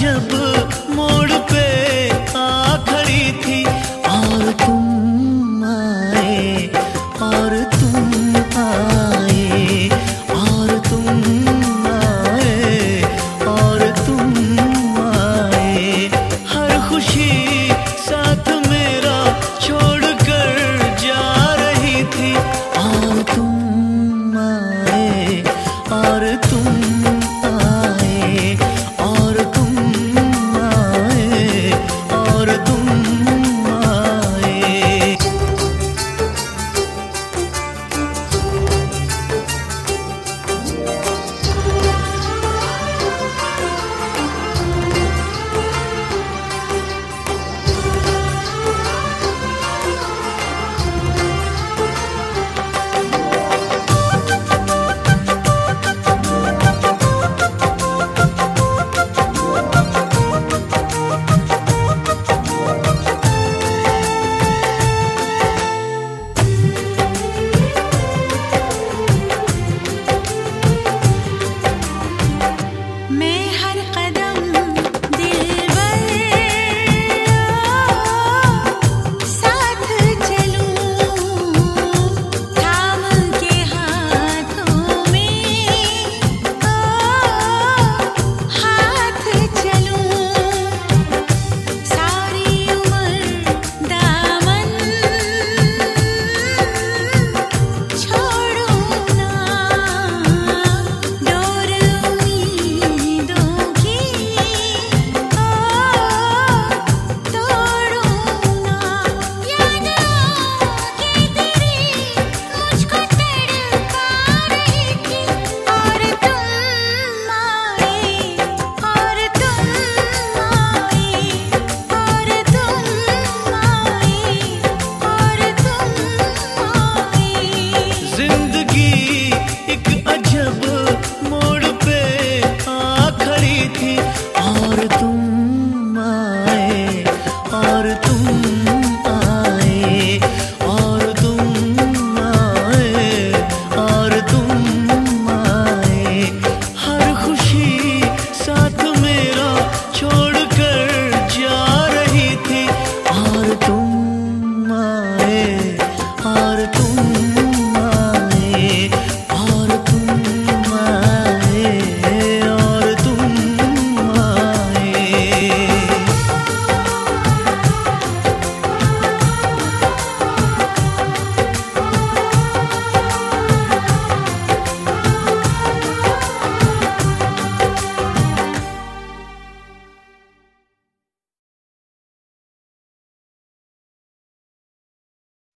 जब मोड़ पे आ खड़ी थी, और तुम आए, और तुम आए, और तुम आए, और तुम आए। हर खुशी साथ मेरा छोड़ कर जा रही थी। और तुम आए, और तुम आए in